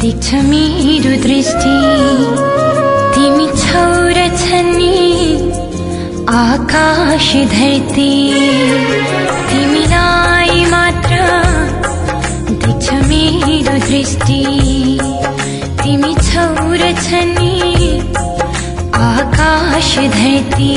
देख्छ मेरो दृष्टि। तिमी छौ छन्नी आकाश धरती। तिमीलाई मात्र देख्छ मेरो दृष्टि। तिमी छौर छन्नी आकाश धरती।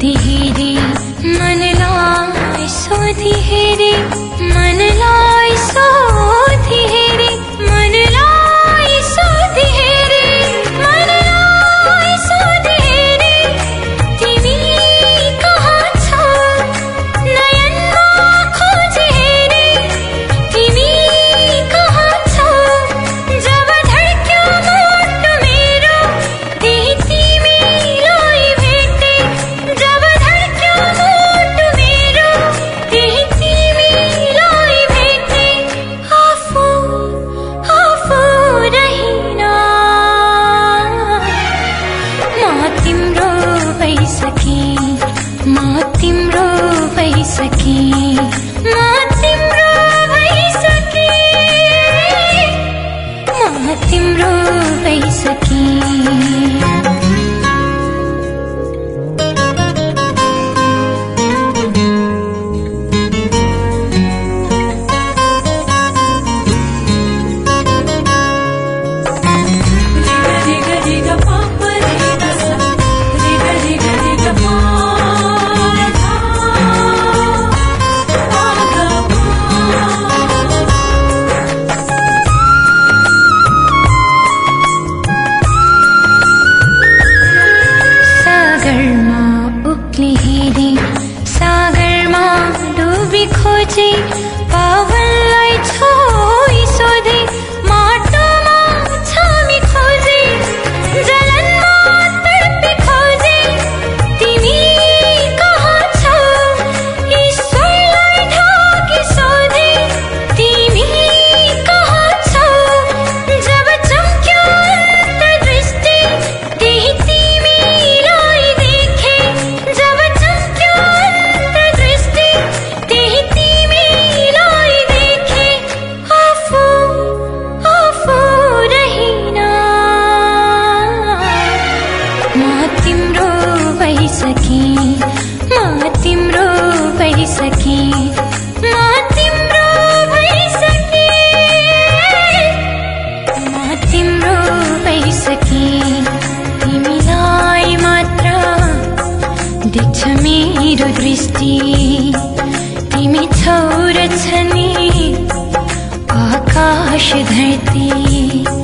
धीरि मनला मन धीरि सो तिम्रो भइसके। देख्छ मेरो दृष्टि। तिमी छौ र आकाश धरती।